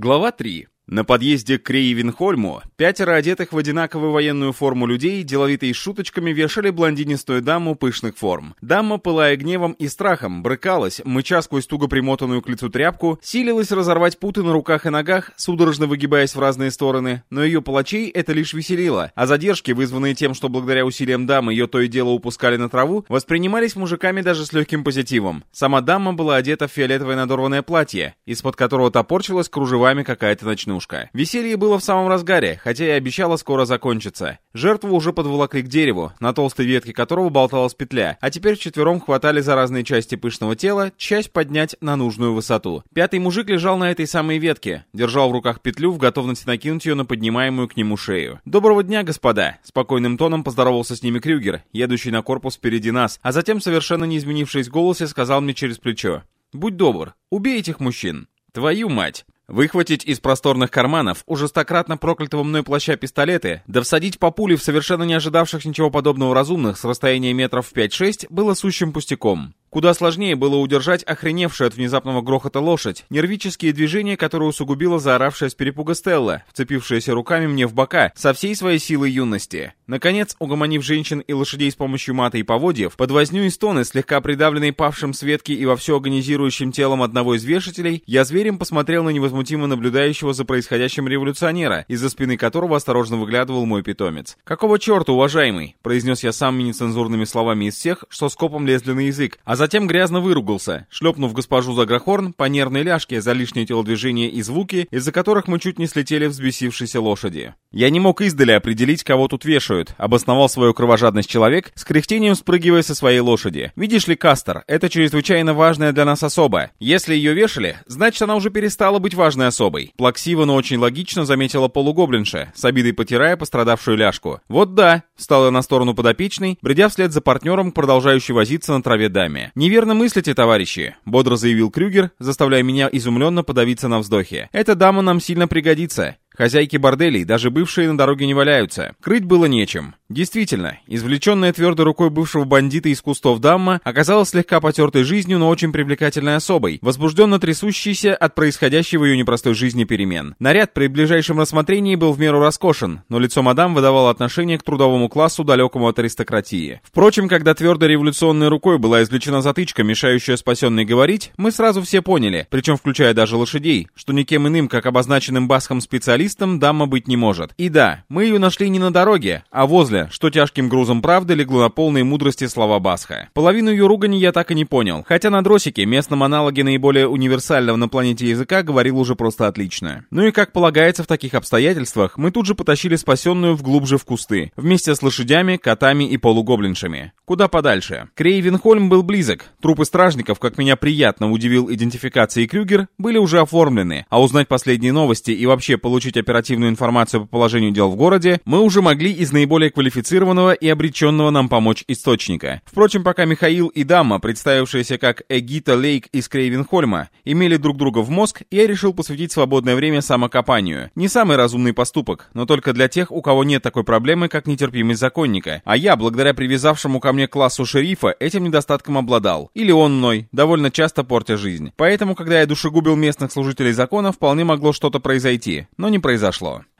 Глава 3. На подъезде к Крейвенхольму пятеро одетых в одинаковую военную форму людей, деловитые шуточками вешали блондинистую даму пышных форм. Дама, пылая гневом и страхом, брыкалась, мыча сквозь туго примотанную к лицу тряпку, силилась разорвать путы на руках и ногах, судорожно выгибаясь в разные стороны, но ее палачей это лишь веселило, а задержки, вызванные тем, что благодаря усилиям дамы ее то и дело упускали на траву, воспринимались мужиками даже с легким позитивом. Сама дама была одета в фиолетовое надорванное платье, из-под которого топорчилась кружевами какая-то ночнушка ночнушка. Веселье было в самом разгаре, хотя и обещало скоро закончиться. Жертву уже подволокли к дереву, на толстой ветке которого болталась петля, а теперь четвером хватали за разные части пышного тела, часть поднять на нужную высоту. Пятый мужик лежал на этой самой ветке, держал в руках петлю в готовности накинуть ее на поднимаемую к нему шею. «Доброго дня, господа!» Спокойным тоном поздоровался с ними Крюгер, едущий на корпус впереди нас, а затем, совершенно не изменившись в голосе, сказал мне через плечо. «Будь добр, убей этих мужчин!» «Твою мать!» Выхватить из просторных карманов уже стократно проклятого мной плаща пистолеты, да всадить по пуле в совершенно не ожидавших ничего подобного разумных с расстояния метров в 5-6 было сущим пустяком. Куда сложнее было удержать охреневшую от внезапного грохота лошадь, нервические движения, которые усугубила заоравшая с перепуга Стелла, вцепившаяся руками мне в бока со всей своей силой юности. Наконец, угомонив женщин и лошадей с помощью мата и поводьев, под возню и стоны, слегка придавленные павшим Светки и во все организирующим телом одного из вешателей, я зверем посмотрел на невозмутимо наблюдающего за происходящим революционера, из-за спины которого осторожно выглядывал мой питомец. «Какого черта, уважаемый?» — произнес я сам нецензурными словами из всех, что скопом лезли на язык, а затем грязно выругался, шлепнув госпожу Загрохорн по нервной ляжке за лишнее телодвижение и звуки, из-за которых мы чуть не слетели взбесившейся лошади. Я не мог издали определить, кого тут вешают, обосновал свою кровожадность человек, с кряхтением спрыгивая со своей лошади. Видишь ли, Кастер, это чрезвычайно важная для нас особа. Если ее вешали, значит она уже перестала быть важной особой. Плаксиво, но очень логично заметила полугоблинша, с обидой потирая пострадавшую ляжку. Вот да, встала на сторону подопечной, бредя вслед за партнером, продолжающий возиться на траве даме. «Неверно мыслите, товарищи», — бодро заявил Крюгер, заставляя меня изумленно подавиться на вздохе. «Эта дама нам сильно пригодится. Хозяйки борделей, даже бывшие на дороге не валяются. Крыть было нечем. Действительно, извлеченная твердой рукой бывшего бандита из кустов Дамма оказалась слегка потертой жизнью, но очень привлекательной особой, возбужденно трясущейся от происходящего ее непростой жизни перемен. Наряд при ближайшем рассмотрении был в меру роскошен, но лицо мадам выдавало отношение к трудовому классу, далекому от аристократии. Впрочем, когда твердой революционной рукой была извлечена затычка, мешающая спасенной говорить, мы сразу все поняли, причем включая даже лошадей, что никем иным, как обозначенным басхом специалистом, специалистом дама быть не может. И да, мы ее нашли не на дороге, а возле, что тяжким грузом правды легло на полной мудрости слова Басха. Половину ее ругани я так и не понял, хотя на дросике, местном аналоге наиболее универсального на планете языка, говорил уже просто отлично. Ну и как полагается в таких обстоятельствах, мы тут же потащили спасенную вглубже в кусты, вместе с лошадями, котами и полугоблиншами. Куда подальше. Крейвенхольм был близок, трупы стражников, как меня приятно удивил идентификацией Крюгер, были уже оформлены, а узнать последние новости и вообще получить оперативную информацию по положению дел в городе, мы уже могли из наиболее квалифицированного и обреченного нам помочь источника. Впрочем, пока Михаил и Дама, представившиеся как Эгита Лейк из Крейвенхольма, имели друг друга в мозг, я решил посвятить свободное время самокопанию. Не самый разумный поступок, но только для тех, у кого нет такой проблемы, как нетерпимость законника. А я, благодаря привязавшему ко мне классу шерифа, этим недостатком обладал. Или он мной, довольно часто портя жизнь. Поэтому, когда я душегубил местных служителей закона, вполне могло что-то произойти. Но не.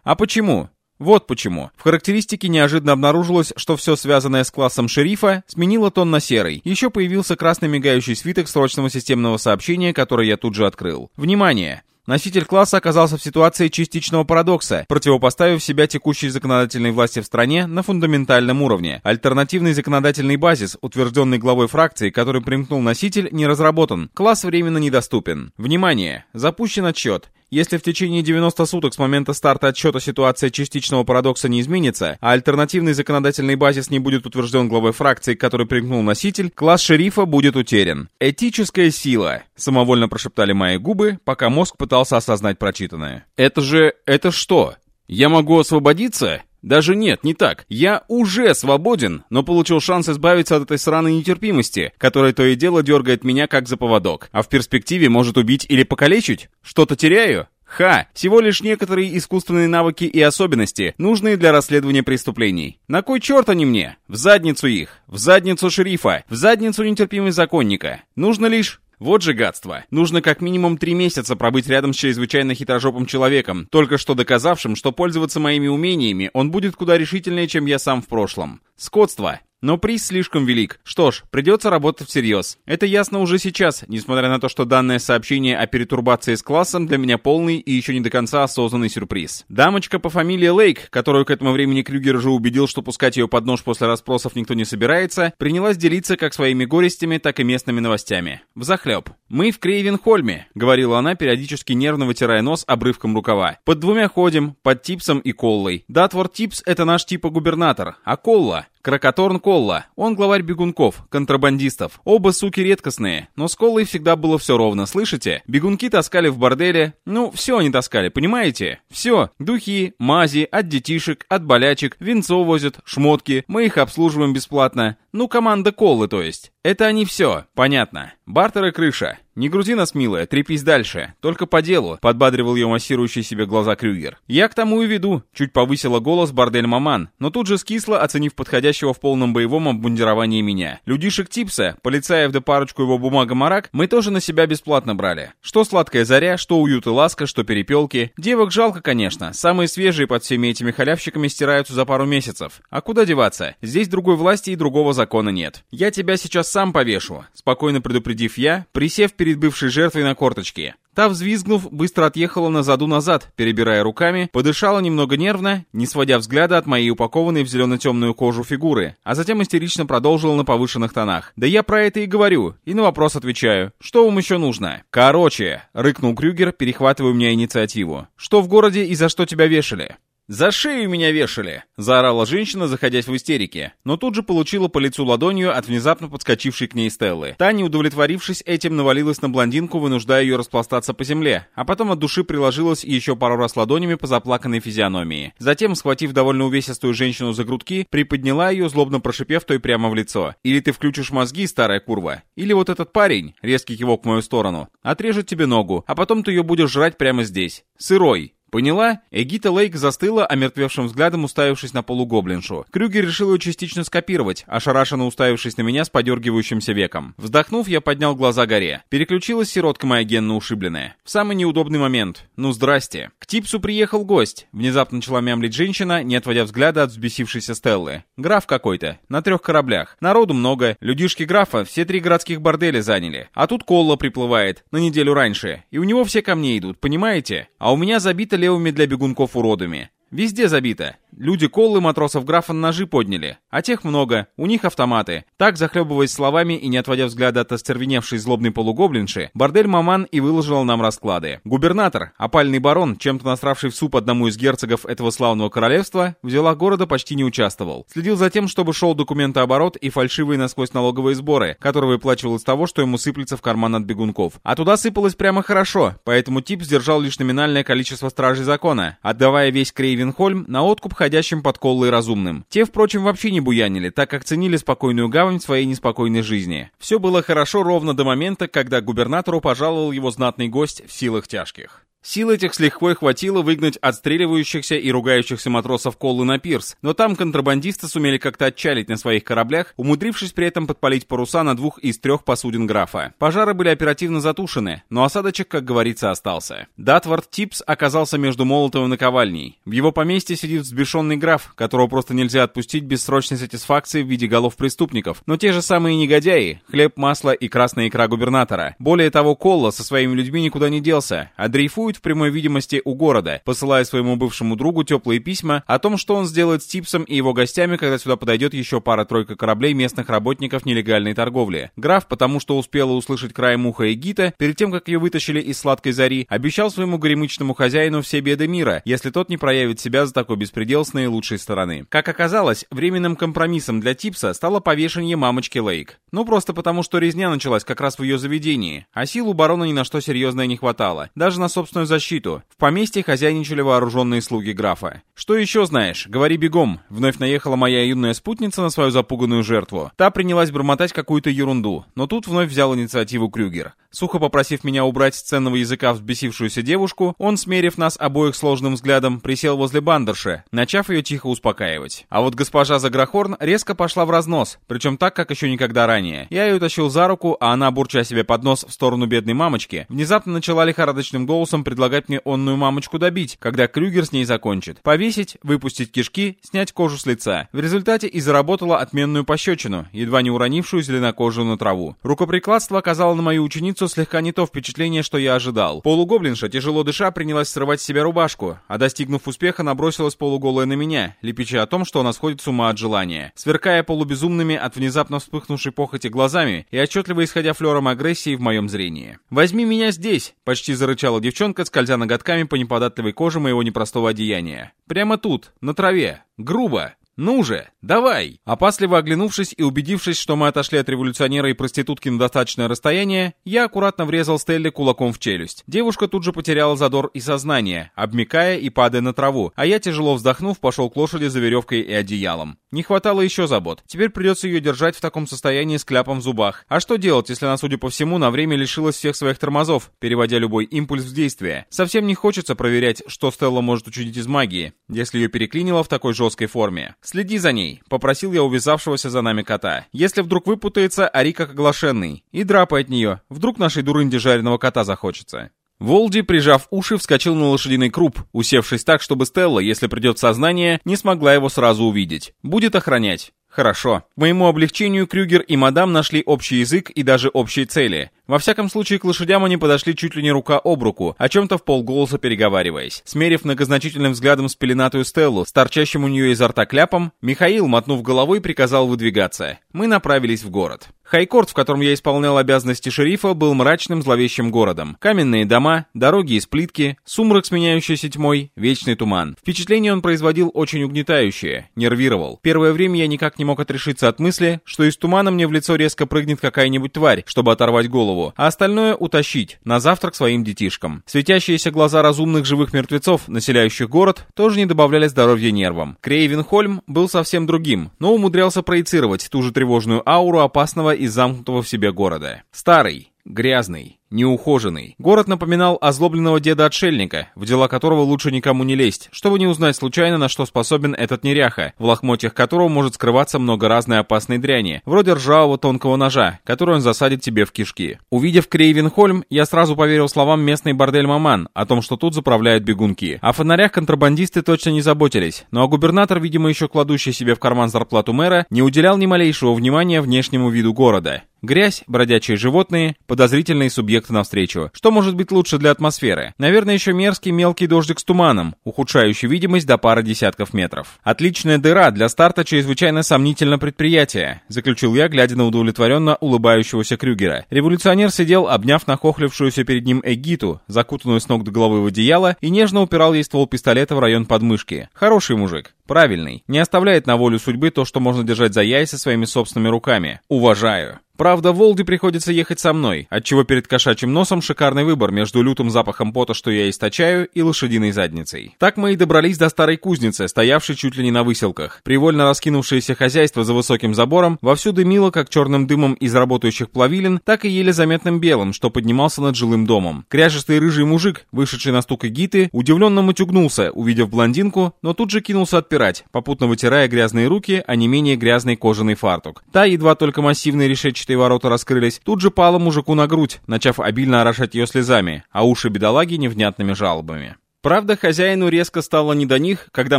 А почему? Вот почему. В характеристике неожиданно обнаружилось, что все связанное с классом шерифа сменило тон на серый. Еще появился красный мигающий свиток срочного системного сообщения, который я тут же открыл. Внимание! Носитель класса оказался в ситуации частичного парадокса, противопоставив себя текущей законодательной власти в стране на фундаментальном уровне. Альтернативный законодательный базис, утвержденный главой фракции, который примкнул носитель, не разработан. Класс временно недоступен. Внимание! Запущен отчет. Если в течение 90 суток с момента старта отсчета ситуация частичного парадокса не изменится, а альтернативный законодательный базис не будет утвержден главой фракции, который примкнул носитель, класс шерифа будет утерян. Этическая сила, самовольно прошептали мои губы, пока мозг пытался осознать прочитанное. Это же... это что? Я могу освободиться? Даже нет, не так. Я уже свободен, но получил шанс избавиться от этой сраной нетерпимости, которая то и дело дергает меня как за поводок, а в перспективе может убить или покалечить? Что-то теряю? Ха! Всего лишь некоторые искусственные навыки и особенности, нужные для расследования преступлений. На кой черт они мне? В задницу их! В задницу шерифа! В задницу нетерпимость законника! Нужно лишь... Вот же гадство. Нужно как минимум три месяца пробыть рядом с чрезвычайно хитрожопым человеком, только что доказавшим, что пользоваться моими умениями он будет куда решительнее, чем я сам в прошлом. Скотство. Но приз слишком велик. Что ж, придется работать всерьез. Это ясно уже сейчас, несмотря на то, что данное сообщение о перетурбации с классом для меня полный и еще не до конца осознанный сюрприз. Дамочка по фамилии Лейк, которую к этому времени Крюгер уже убедил, что пускать ее под нож после расспросов никто не собирается, принялась делиться как своими горестями, так и местными новостями. Взахлеб. «Мы в Крейвенхольме», — говорила она, периодически нервно вытирая нос обрывком рукава. «Под двумя ходим, под Типсом и Коллой. Датвор Типс — это наш типа губернатор, а Колла Кракаторн Колла. Он главарь бегунков, контрабандистов. Оба суки редкостные, но с Коллой всегда было все ровно, слышите? Бегунки таскали в борделе. Ну, все они таскали, понимаете? Все. Духи, мази, от детишек, от болячек, винцо возят, шмотки. Мы их обслуживаем бесплатно. Ну, команда Коллы, то есть. Это они все, понятно. Бартер и крыша. Не грузи нас, милая, трепись дальше. Только по делу, подбадривал ее массирующий себе глаза Крюгер. Я к тому и веду. Чуть повысила голос бордель Маман, но тут же скисла, оценив подходящего в полном боевом обмундировании меня. Людишек Типса, полицаев да парочку его бумага-марак, мы тоже на себя бесплатно брали. Что сладкая заря, что уют и ласка, что перепелки. Девок жалко, конечно. Самые свежие под всеми этими халявщиками стираются за пару месяцев. А куда деваться? Здесь другой власти и другого закона нет. Я тебя сейчас сам повешу, спокойно предупредив я, присев перед бывшей жертвой на корточки. Та, взвизгнув, быстро отъехала на заду назад, перебирая руками, подышала немного нервно, не сводя взгляда от моей упакованной в зелено-темную кожу фигуры, а затем истерично продолжила на повышенных тонах. «Да я про это и говорю, и на вопрос отвечаю. Что вам еще нужно?» «Короче», — рыкнул Крюгер, перехватывая у меня инициативу. «Что в городе и за что тебя вешали?» «За шею меня вешали!» — заорала женщина, заходясь в истерике, но тут же получила по лицу ладонью от внезапно подскочившей к ней Стеллы. Та, не удовлетворившись этим, навалилась на блондинку, вынуждая ее распластаться по земле, а потом от души приложилась еще пару раз ладонями по заплаканной физиономии. Затем, схватив довольно увесистую женщину за грудки, приподняла ее, злобно прошипев той прямо в лицо. «Или ты включишь мозги, старая курва, или вот этот парень, резкий кивок в мою сторону, отрежет тебе ногу, а потом ты ее будешь жрать прямо здесь. Сырой, Поняла? Эгита Лейк застыла, омертвевшим взглядом уставившись на полугоблиншу. Крюгер решил ее частично скопировать, ошарашенно уставившись на меня с подергивающимся веком. Вздохнув, я поднял глаза горе. Переключилась сиротка моя генно ушибленная. В самый неудобный момент. Ну, здрасте. К Типсу приехал гость. Внезапно начала мямлить женщина, не отводя взгляда от взбесившейся Стеллы. Граф какой-то. На трех кораблях. Народу много. Людишки графа все три городских борделя заняли. А тут Колла приплывает. На неделю раньше. И у него все ко мне идут, понимаете? А у меня забито левыми для бегунков уродами. Везде забито. Люди коллы матросов графа ножи подняли, а тех много, у них автоматы. Так, захлебываясь словами и не отводя взгляда от остервеневшей злобной полугоблинши, бордель Маман и выложил нам расклады. Губернатор, опальный барон, чем-то насравший в суп одному из герцогов этого славного королевства, в делах города почти не участвовал. Следил за тем, чтобы шел документооборот и фальшивые насквозь налоговые сборы, которые выплачивал из того, что ему сыплется в карман от бегунков. А туда сыпалось прямо хорошо, поэтому тип сдержал лишь номинальное количество стражей закона, отдавая весь Крейвенхольм на откуп ходящим под коллой разумным. Те, впрочем, вообще не буянили, так как ценили спокойную гавань своей неспокойной жизни. Все было хорошо ровно до момента, когда губернатору пожаловал его знатный гость в силах тяжких. Сил этих с лихвой хватило выгнать отстреливающихся и ругающихся матросов Колы на пирс, но там контрабандисты сумели как-то отчалить на своих кораблях, умудрившись при этом подпалить паруса на двух из трех посудин графа. Пожары были оперативно затушены, но осадочек, как говорится, остался. Датвард Типс оказался между молотом и наковальней. В его поместье сидит взбешенный граф, которого просто нельзя отпустить без срочной сатисфакции в виде голов преступников, но те же самые негодяи, хлеб, масло и красная икра губернатора. Более того, Колла со своими людьми никуда не делся, а дрейфует в прямой видимости у города, посылая своему бывшему другу теплые письма о том, что он сделает с Типсом и его гостями, когда сюда подойдет еще пара-тройка кораблей местных работников нелегальной торговли. Граф, потому что успела услышать краем уха и Гита, перед тем, как ее вытащили из сладкой зари, обещал своему горемычному хозяину все беды мира, если тот не проявит себя за такой беспредел с наилучшей стороны. Как оказалось, временным компромиссом для Типса стало повешение мамочки Лейк. Ну просто потому, что резня началась как раз в ее заведении, а сил у барона ни на что серьезное не хватало. Даже на собственную защиту. В поместье хозяйничали вооруженные слуги графа. «Что еще знаешь? Говори бегом!» Вновь наехала моя юная спутница на свою запуганную жертву. Та принялась бормотать какую-то ерунду, но тут вновь взял инициативу Крюгер. Сухо попросив меня убрать с ценного языка взбесившуюся девушку, он, смерив нас обоих сложным взглядом, присел возле бандерши, начав ее тихо успокаивать. А вот госпожа Заграхорн резко пошла в разнос, причем так, как еще никогда ранее. Я ее тащил за руку, а она, бурча себе под нос в сторону бедной мамочки, внезапно начала лихорадочным голосом предлагать мне онную мамочку добить, когда Крюгер с ней закончит. Повесить, выпустить кишки, снять кожу с лица. В результате и заработала отменную пощечину, едва не уронившую зеленокожую на траву. Рукоприкладство оказало на мою ученицу слегка не то впечатление, что я ожидал. Полугоблинша, тяжело дыша, принялась срывать с себя рубашку, а достигнув успеха, набросилась полуголая на меня, лепеча о том, что она сходит с ума от желания. Сверкая полубезумными от внезапно вспыхнувшей похоти глазами и отчетливо исходя флером агрессии в моем зрении. «Возьми меня здесь!» — почти зарычала девчонка, скользя ноготками по неподатливой коже моего непростого одеяния. «Прямо тут, на траве. Грубо. «Ну же, давай!» Опасливо оглянувшись и убедившись, что мы отошли от революционера и проститутки на достаточное расстояние, я аккуратно врезал Стелле кулаком в челюсть. Девушка тут же потеряла задор и сознание, обмикая и падая на траву, а я, тяжело вздохнув, пошел к лошади за веревкой и одеялом. Не хватало еще забот. Теперь придется ее держать в таком состоянии с кляпом в зубах. А что делать, если она, судя по всему, на время лишилась всех своих тормозов, переводя любой импульс в действие? Совсем не хочется проверять, что Стелла может учудить из магии, если ее переклинило в такой жесткой форме. «Следи за ней», — попросил я увязавшегося за нами кота. «Если вдруг выпутается, ори как оглашенный. И драпай от нее. Вдруг нашей дурынде жареного кота захочется». Волди, прижав уши, вскочил на лошадиный круп, усевшись так, чтобы Стелла, если придет в сознание, не смогла его сразу увидеть. Будет охранять. Хорошо. К моему облегчению Крюгер и мадам нашли общий язык и даже общие цели. Во всяком случае, к лошадям они подошли чуть ли не рука об руку, о чем-то в полголоса переговариваясь. Смерив многозначительным взглядом спеленатую Стеллу с торчащим у нее изо рта кляпом, Михаил, мотнув головой, приказал выдвигаться. Мы направились в город. Хайкорт, в котором я исполнял обязанности шерифа, был мрачным зловещим городом. Каменные дома, дороги из плитки, сумрак, сменяющийся тьмой, вечный туман. Впечатление он производил очень угнетающее, нервировал. Первое время я никак не мог отрешиться от мысли, что из тумана мне в лицо резко прыгнет какая-нибудь тварь, чтобы оторвать голову, а остальное утащить на завтрак своим детишкам. Светящиеся глаза разумных живых мертвецов, населяющих город, тоже не добавляли здоровья нервам. Крейвенхольм был совсем другим, но умудрялся проецировать ту же тревожную ауру опасного и замкнутого в себе города. Старый, грязный, неухоженный. Город напоминал озлобленного деда-отшельника, в дела которого лучше никому не лезть, чтобы не узнать случайно, на что способен этот неряха, в лохмотьях которого может скрываться много разной опасной дряни, вроде ржавого тонкого ножа, который он засадит тебе в кишки. Увидев Крейвенхольм, я сразу поверил словам местной бордель-маман о том, что тут заправляют бегунки. О фонарях контрабандисты точно не заботились, но а губернатор, видимо, еще кладущий себе в карман зарплату мэра, не уделял ни малейшего внимания внешнему виду города. Грязь, бродячие животные, подозрительные субъекты навстречу. Что может быть лучше для атмосферы? Наверное, еще мерзкий мелкий дождик с туманом, ухудшающий видимость до пары десятков метров. Отличная дыра для старта чрезвычайно сомнительно предприятие, заключил я, глядя на удовлетворенно улыбающегося Крюгера. Революционер сидел, обняв нахохлившуюся перед ним Эгиту, закутанную с ног до головы в одеяло, и нежно упирал ей ствол пистолета в район подмышки. Хороший мужик. Правильный. Не оставляет на волю судьбы то, что можно держать за яйца своими собственными руками. Уважаю. Правда, Волде приходится ехать со мной, отчего перед кошачьим носом шикарный выбор между лютым запахом пота, что я источаю, и лошадиной задницей. Так мы и добрались до старой кузницы, стоявшей чуть ли не на выселках. Привольно раскинувшееся хозяйство за высоким забором вовсю дымило как черным дымом из работающих плавилин, так и еле заметным белым, что поднимался над жилым домом. Кряжистый рыжий мужик, вышедший на стук Гиты, удивленно матюгнулся, увидев блондинку, но тут же кинулся отпирать, попутно вытирая грязные руки, а не менее грязный кожаный фартук. Та едва только массивный решетчатый решетчатые ворота раскрылись, тут же пала мужику на грудь, начав обильно орошать ее слезами, а уши бедолаги невнятными жалобами. Правда, хозяину резко стало не до них, когда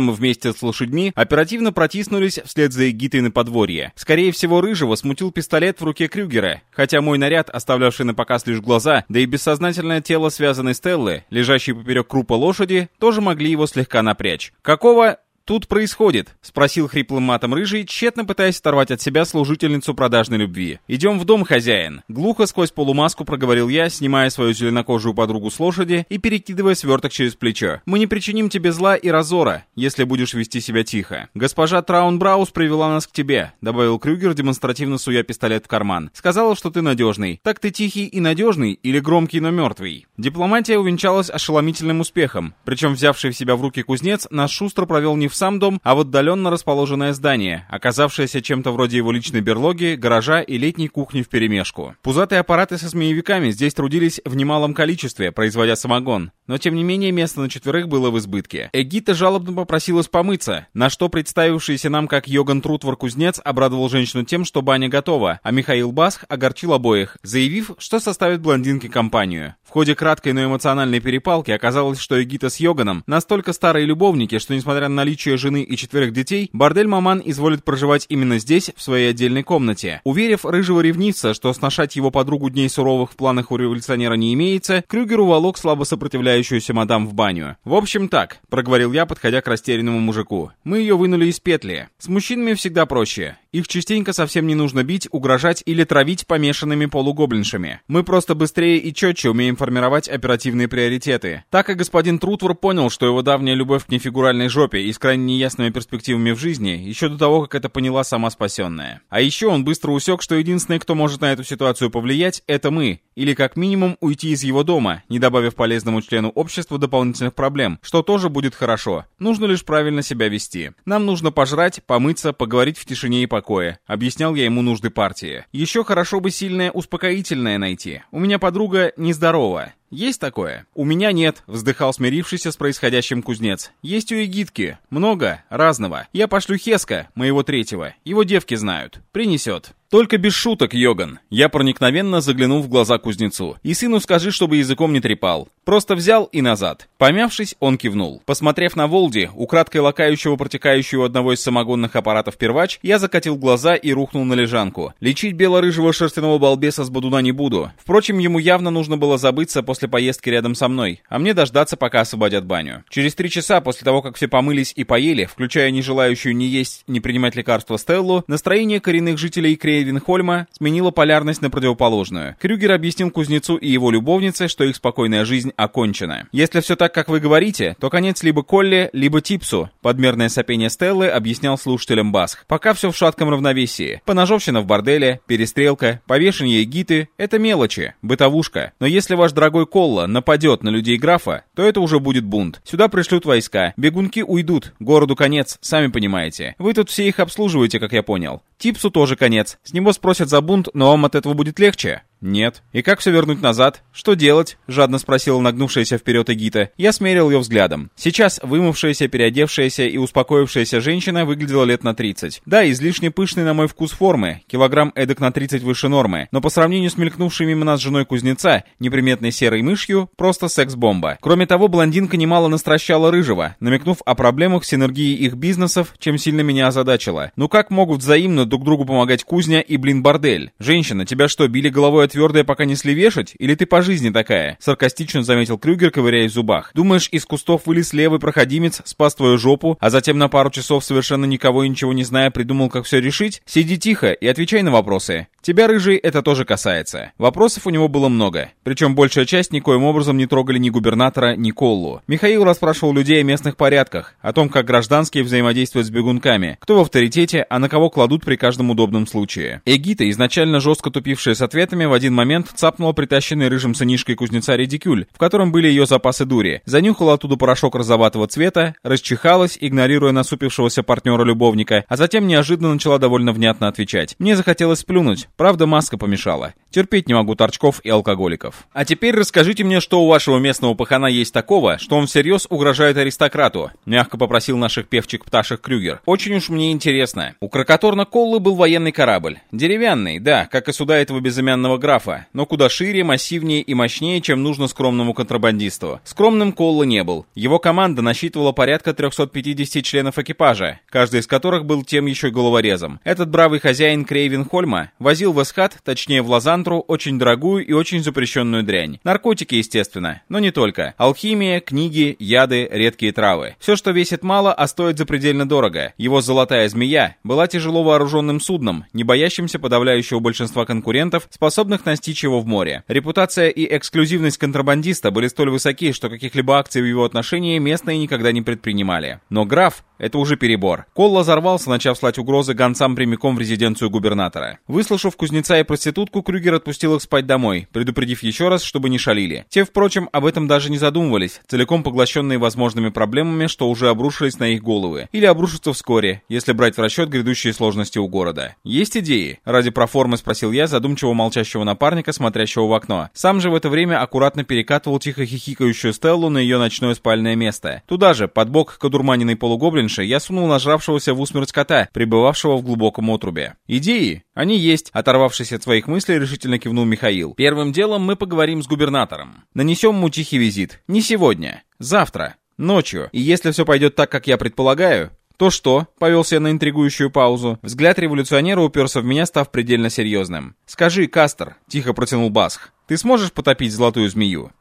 мы вместе с лошадьми оперативно протиснулись вслед за Эгитой на подворье. Скорее всего, Рыжего смутил пистолет в руке Крюгера, хотя мой наряд, оставлявший на показ лишь глаза, да и бессознательное тело связанной Стеллы, лежащей поперек крупа лошади, тоже могли его слегка напрячь. Какого тут происходит?» — спросил хриплым матом рыжий, тщетно пытаясь оторвать от себя служительницу продажной любви. «Идем в дом, хозяин!» Глухо сквозь полумаску проговорил я, снимая свою зеленокожую подругу с лошади и перекидывая сверток через плечо. «Мы не причиним тебе зла и разора, если будешь вести себя тихо. Госпожа Траунбраус привела нас к тебе», — добавил Крюгер, демонстративно суя пистолет в карман. «Сказала, что ты надежный. Так ты тихий и надежный или громкий, но мертвый?» Дипломатия увенчалась ошеломительным успехом. Причем взявший в себя в руки кузнец нас шустро провел не в сам дом, а в отдаленно расположенное здание, оказавшееся чем-то вроде его личной берлоги, гаража и летней кухни вперемешку. Пузатые аппараты со змеевиками здесь трудились в немалом количестве, производя самогон. Но тем не менее место на четверых было в избытке. Эгита жалобно попросилась помыться, на что представившийся нам как Йоган Трутвор-кузнец обрадовал женщину тем, что баня готова, а Михаил Басх огорчил обоих, заявив, что составит блондинке компанию. В ходе краткой, но эмоциональной перепалки оказалось, что Эгита с Йоганом настолько старые любовники, что несмотря на наличие жены и четверых детей, бордель Маман изволит проживать именно здесь, в своей отдельной комнате. Уверив рыжего ревнивца, что сношать его подругу дней суровых в планах у революционера не имеется, Крюгер уволок слабо сопротивляющуюся мадам в баню. «В общем так», — проговорил я, подходя к растерянному мужику. «Мы ее вынули из петли. С мужчинами всегда проще. Их частенько совсем не нужно бить, угрожать или травить помешанными полугоблиншами. Мы просто быстрее и четче умеем формировать оперативные приоритеты. Так и господин Трутвор понял, что его давняя любовь к нефигуральной жопе и с крайне неясными перспективами в жизни еще до того, как это поняла сама спасенная. А еще он быстро усек, что единственный, кто может на эту ситуацию повлиять, это мы. Или как минимум уйти из его дома, не добавив полезному члену общества дополнительных проблем, что тоже будет хорошо. Нужно лишь правильно себя вести. Нам нужно пожрать, помыться, поговорить в тишине и покое. Объяснял я ему нужды партии. Еще хорошо бы сильное успокоительное найти. У меня подруга нездорова. «Есть такое?» «У меня нет», — вздыхал смирившийся с происходящим кузнец. «Есть у Егитки. Много. Разного. Я пошлю Хеска, моего третьего. Его девки знают. Принесет». «Только без шуток, Йоган!» Я проникновенно заглянул в глаза кузнецу. «И сыну скажи, чтобы языком не трепал. Просто взял и назад». Помявшись, он кивнул. Посмотрев на Волди, украдкой лакающего протекающего одного из самогонных аппаратов первач, я закатил глаза и рухнул на лежанку. Лечить бело-рыжего шерстяного балбеса с бодуна не буду. Впрочем, ему явно нужно было забыться после поездки рядом со мной, а мне дождаться, пока освободят баню. Через три часа после того, как все помылись и поели, включая не желающую ни есть, ни принимать лекарства Стеллу, настроение коренных жителей Крея Винхольма сменило полярность на противоположную. Крюгер объяснил кузнецу и его любовнице, что их спокойная жизнь окончена. Если все так, как вы говорите, то конец либо Колли, либо Типсу. Подмерное сопение Стеллы объяснял слушателям Басх. Пока все в шатком равновесии. Поножовщина в борделе, перестрелка, повешение гиты — это мелочи, бытовушка. Но если ваш дорогой Колла нападет на людей графа, то это уже будет бунт. Сюда пришлют войска, бегунки уйдут, городу конец, сами понимаете. Вы тут все их обслуживаете, как я понял. Типсу тоже конец. С него спросят за бунт, но вам от этого будет легче. «Нет. И как все вернуть назад? Что делать?» — жадно спросила нагнувшаяся вперед Эгита. Я смерил ее взглядом. Сейчас вымывшаяся, переодевшаяся и успокоившаяся женщина выглядела лет на 30. Да, излишне пышной на мой вкус формы, килограмм эдак на 30 выше нормы, но по сравнению с мелькнувшей мимо нас женой кузнеца, неприметной серой мышью, просто секс-бомба. Кроме того, блондинка немало настращала рыжего, намекнув о проблемах синергии их бизнесов, чем сильно меня озадачила. Ну как могут взаимно друг другу помогать кузня и блин бордель? Женщина, тебя что, били головой твердое пока несли вешать? Или ты по жизни такая?» Саркастично заметил Крюгер, ковыряясь в зубах. «Думаешь, из кустов вылез левый проходимец, спас твою жопу, а затем на пару часов, совершенно никого и ничего не зная, придумал, как все решить? Сиди тихо и отвечай на вопросы. Тебя, Рыжий, это тоже касается». Вопросов у него было много. Причем большая часть никоим образом не трогали ни губернатора, ни Коллу. Михаил расспрашивал людей о местных порядках, о том, как гражданские взаимодействуют с бегунками, кто в авторитете, а на кого кладут при каждом удобном случае. Эгита, изначально жестко тупившая с ответами, в один момент цапнула притащенный рыжим сынишкой кузнеца редикюль, в котором были ее запасы дури, занюхала оттуда порошок розоватого цвета, расчихалась, игнорируя насупившегося партнера-любовника, а затем неожиданно начала довольно внятно отвечать. Мне захотелось сплюнуть, правда маска помешала. Терпеть не могу торчков и алкоголиков. А теперь расскажите мне, что у вашего местного пахана есть такого, что он всерьез угрожает аристократу, мягко попросил наших певчик-пташек Крюгер. Очень уж мне интересно. У Кракоторна Коллы был военный корабль. Деревянный, да, как и суда этого безымянного графа, графа, но куда шире, массивнее и мощнее, чем нужно скромному контрабандисту. Скромным Колла не был. Его команда насчитывала порядка 350 членов экипажа, каждый из которых был тем еще головорезом. Этот бравый хозяин Крейвенхольма возил в Эсхат, точнее в Лазантру, очень дорогую и очень запрещенную дрянь. Наркотики, естественно, но не только. Алхимия, книги, яды, редкие травы. Все, что весит мало, а стоит запредельно дорого. Его золотая змея была тяжело вооруженным судном, не боящимся подавляющего большинства конкурентов, способных настичь его в море. Репутация и эксклюзивность контрабандиста были столь высоки, что каких-либо акций в его отношении местные никогда не предпринимали. Но граф — это уже перебор. Колла взорвался, начав слать угрозы гонцам прямиком в резиденцию губернатора. Выслушав кузнеца и проститутку, Крюгер отпустил их спать домой, предупредив еще раз, чтобы не шалили. Те, впрочем, об этом даже не задумывались, целиком поглощенные возможными проблемами, что уже обрушились на их головы. Или обрушатся вскоре, если брать в расчет грядущие сложности у города. Есть идеи? Ради проформы спросил я задумчиво молчащего напарника, смотрящего в окно. Сам же в это время аккуратно перекатывал тихо хихикающую Стеллу на ее ночное спальное место. Туда же, под бок к одурманенной полугоблинше, я сунул нажравшегося в усмерть кота, пребывавшего в глубоком отрубе. Идеи? Они есть, оторвавшись от своих мыслей, решительно кивнул Михаил. Первым делом мы поговорим с губернатором. Нанесем ему тихий визит. Не сегодня. Завтра. Ночью. И если все пойдет так, как я предполагаю, «То что?» — повелся я на интригующую паузу. Взгляд революционера уперся в меня, став предельно серьезным. «Скажи, Кастер», — тихо протянул Басх, — «ты сможешь потопить золотую змею?»